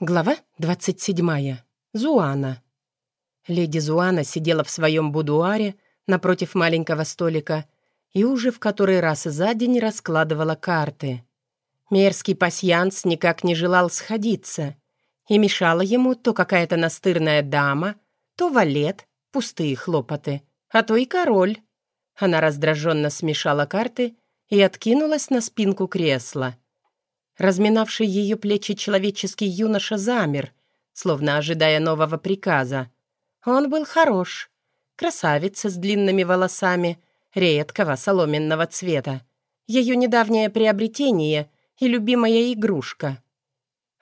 Глава 27. Зуана. Леди Зуана сидела в своем будуаре напротив маленького столика и уже в который раз за день раскладывала карты. Мерзкий пасьянс никак не желал сходиться, и мешала ему то какая-то настырная дама, то валет, пустые хлопоты, а то и король. Она раздраженно смешала карты и откинулась на спинку кресла — Разминавший ее плечи человеческий юноша замер, словно ожидая нового приказа. Он был хорош. Красавица с длинными волосами, редкого соломенного цвета. Ее недавнее приобретение и любимая игрушка.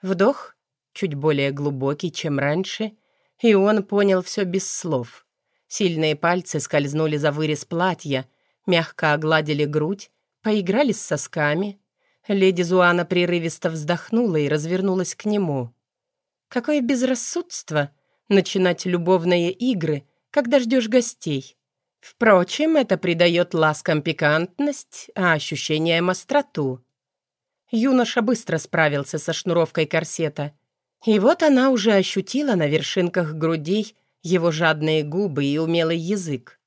Вдох, чуть более глубокий, чем раньше, и он понял все без слов. Сильные пальцы скользнули за вырез платья, мягко огладили грудь, поиграли с сосками — Леди Зуана прерывисто вздохнула и развернулась к нему. «Какое безрассудство начинать любовные игры, когда ждешь гостей. Впрочем, это придает ласкам пикантность, а ощущениям остроту». Юноша быстро справился со шнуровкой корсета. И вот она уже ощутила на вершинках грудей его жадные губы и умелый язык.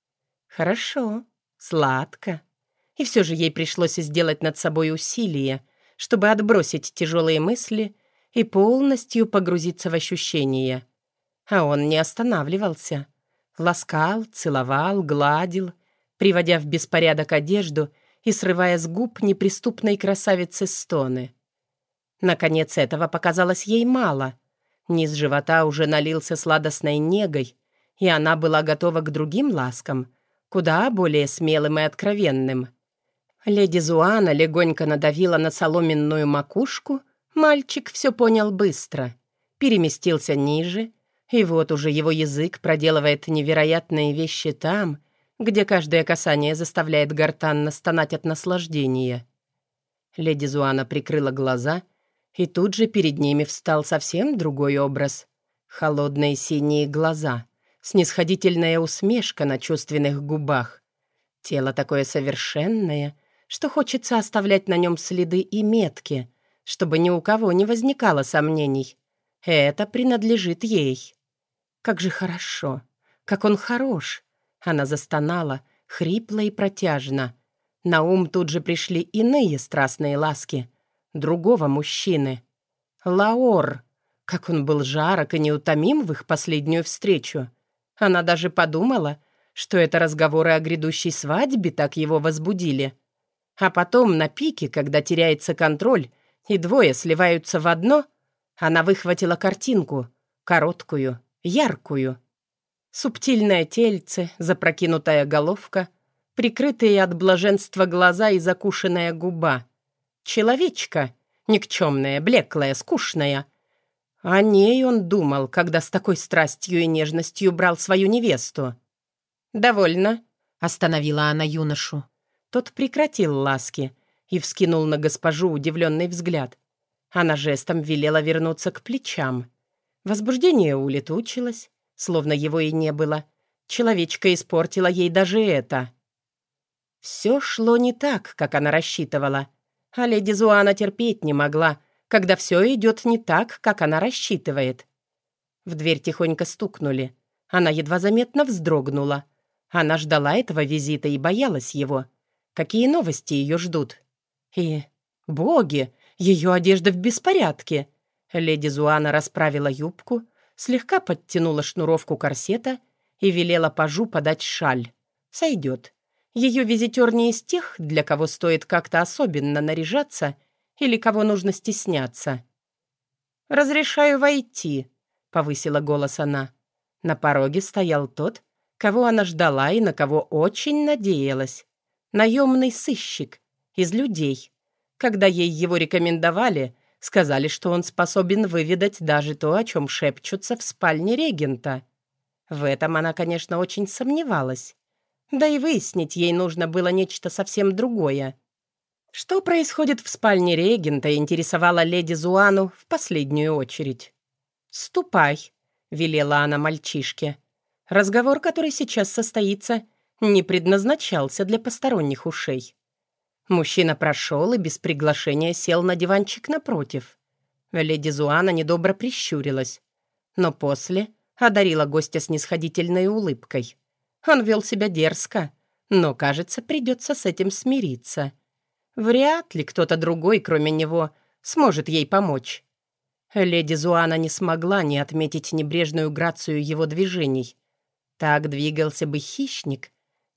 «Хорошо, сладко». И все же ей пришлось сделать над собой усилие, чтобы отбросить тяжелые мысли и полностью погрузиться в ощущения. А он не останавливался. Ласкал, целовал, гладил, приводя в беспорядок одежду и срывая с губ неприступной красавицы стоны. Наконец этого показалось ей мало. Низ живота уже налился сладостной негой, и она была готова к другим ласкам, куда более смелым и откровенным — Леди Зуана легонько надавила на соломенную макушку. Мальчик все понял быстро. Переместился ниже, и вот уже его язык проделывает невероятные вещи там, где каждое касание заставляет гортанно стонать от наслаждения. Леди Зуана прикрыла глаза, и тут же перед ними встал совсем другой образ. Холодные синие глаза, снисходительная усмешка на чувственных губах. Тело такое совершенное, что хочется оставлять на нем следы и метки, чтобы ни у кого не возникало сомнений. Это принадлежит ей. Как же хорошо, как он хорош. Она застонала, хрипло и протяжно. На ум тут же пришли иные страстные ласки. Другого мужчины. Лаор. Как он был жарок и неутомим в их последнюю встречу. Она даже подумала, что это разговоры о грядущей свадьбе так его возбудили. А потом на пике, когда теряется контроль, и двое сливаются в одно, она выхватила картинку, короткую, яркую. Субтильное тельце, запрокинутая головка, прикрытые от блаженства глаза и закушенная губа. Человечка, никчемная, блеклая, скучная. О ней он думал, когда с такой страстью и нежностью брал свою невесту. «Довольно», — остановила она юношу. Тот прекратил ласки и вскинул на госпожу удивленный взгляд. Она жестом велела вернуться к плечам. Возбуждение улетучилось, словно его и не было. Человечка испортила ей даже это. Все шло не так, как она рассчитывала. А леди Зуана терпеть не могла, когда все идет не так, как она рассчитывает. В дверь тихонько стукнули. Она едва заметно вздрогнула. Она ждала этого визита и боялась его — какие новости ее ждут. И, боги, ее одежда в беспорядке. Леди Зуана расправила юбку, слегка подтянула шнуровку корсета и велела пажу подать шаль. Сойдет. Ее визитер не из тех, для кого стоит как-то особенно наряжаться или кого нужно стесняться. «Разрешаю войти», — повысила голос она. На пороге стоял тот, кого она ждала и на кого очень надеялась наемный сыщик из людей. Когда ей его рекомендовали, сказали, что он способен выведать даже то, о чем шепчутся в спальне регента. В этом она, конечно, очень сомневалась. Да и выяснить ей нужно было нечто совсем другое. Что происходит в спальне регента, интересовала леди Зуану в последнюю очередь. «Ступай», — велела она мальчишке. Разговор, который сейчас состоится, не предназначался для посторонних ушей. Мужчина прошел и без приглашения сел на диванчик напротив. Леди Зуана недобро прищурилась, но после одарила гостя снисходительной улыбкой. Он вел себя дерзко, но, кажется, придется с этим смириться. Вряд ли кто-то другой, кроме него, сможет ей помочь. Леди Зуана не смогла не отметить небрежную грацию его движений. Так двигался бы хищник,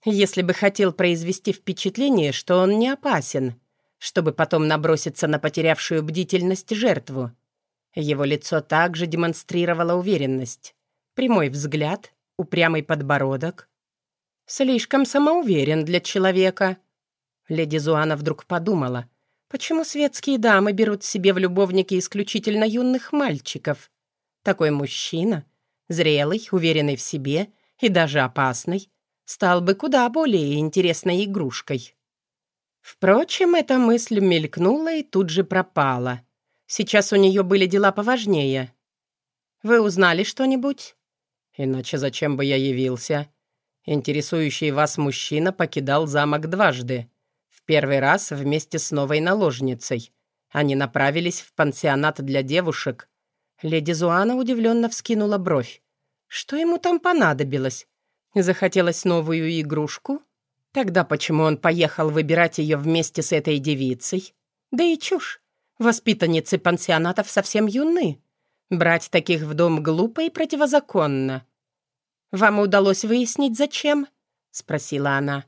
если бы хотел произвести впечатление, что он не опасен чтобы потом наброситься на потерявшую бдительность жертву. Его лицо также демонстрировало уверенность. Прямой взгляд, упрямый подбородок. Слишком самоуверен для человека. Леди Зуана вдруг подумала, почему светские дамы берут себе в любовники исключительно юных мальчиков? Такой мужчина, зрелый, уверенный в себе и даже опасный, стал бы куда более интересной игрушкой. Впрочем, эта мысль мелькнула и тут же пропала. Сейчас у нее были дела поважнее. «Вы узнали что-нибудь?» «Иначе зачем бы я явился?» Интересующий вас мужчина покидал замок дважды. В первый раз вместе с новой наложницей. Они направились в пансионат для девушек. Леди Зуана удивленно вскинула бровь. Что ему там понадобилось? Захотелось новую игрушку? Тогда почему он поехал выбирать ее вместе с этой девицей? Да и чушь. Воспитанницы пансионатов совсем юны. Брать таких в дом глупо и противозаконно. «Вам удалось выяснить, зачем?» — спросила она.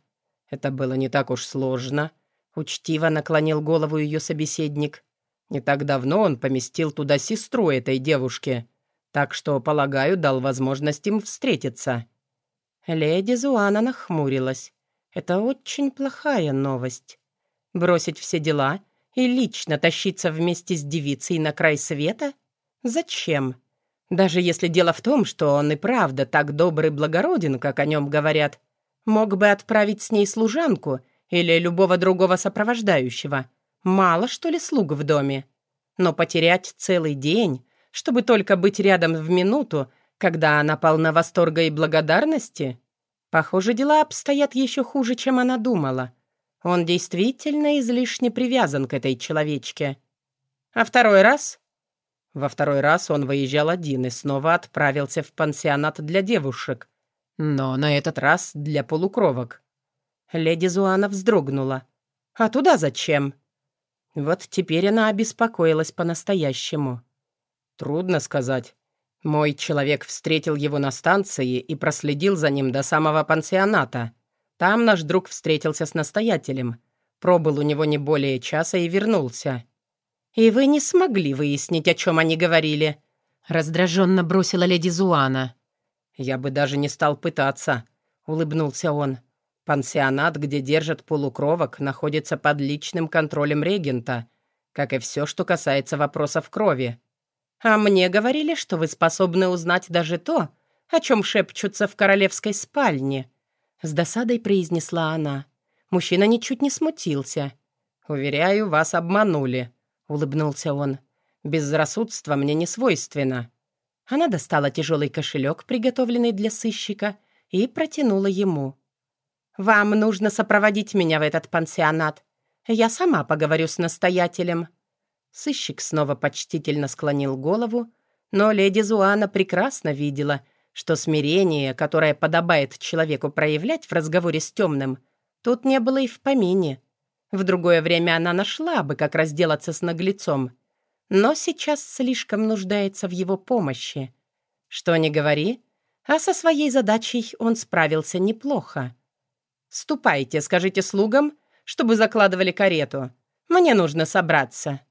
«Это было не так уж сложно», — учтиво наклонил голову ее собеседник. «Не так давно он поместил туда сестру этой девушки, так что, полагаю, дал возможность им встретиться». Леди Зуана нахмурилась. Это очень плохая новость. Бросить все дела и лично тащиться вместе с девицей на край света? Зачем? Даже если дело в том, что он и правда так добрый благороден, как о нем говорят, мог бы отправить с ней служанку или любого другого сопровождающего. Мало, что ли, слуг в доме. Но потерять целый день, чтобы только быть рядом в минуту, когда она полна восторга и благодарности? Похоже, дела обстоят еще хуже, чем она думала. Он действительно излишне привязан к этой человечке. А второй раз? Во второй раз он выезжал один и снова отправился в пансионат для девушек. Но на этот раз для полукровок. Леди Зуана вздрогнула. «А туда зачем?» Вот теперь она обеспокоилась по-настоящему. «Трудно сказать. Мой человек встретил его на станции и проследил за ним до самого пансионата. Там наш друг встретился с настоятелем. Пробыл у него не более часа и вернулся. «И вы не смогли выяснить, о чем они говорили?» Раздраженно бросила леди Зуана. «Я бы даже не стал пытаться», — улыбнулся он. «Пансионат, где держат полукровок, находится под личным контролем регента, как и все, что касается вопросов крови. А мне говорили, что вы способны узнать даже то, о чем шепчутся в королевской спальне». С досадой произнесла она. Мужчина ничуть не смутился. «Уверяю, вас обманули», — улыбнулся он. «Безрассудство мне не свойственно». Она достала тяжелый кошелек, приготовленный для сыщика, и протянула ему. «Вам нужно сопроводить меня в этот пансионат. Я сама поговорю с настоятелем». Сыщик снова почтительно склонил голову, но леди Зуана прекрасно видела, что смирение, которое подобает человеку проявлять в разговоре с темным, тут не было и в помине. В другое время она нашла бы, как разделаться с наглецом, но сейчас слишком нуждается в его помощи. Что ни говори, а со своей задачей он справился неплохо. «Ступайте, скажите слугам, чтобы закладывали карету. Мне нужно собраться».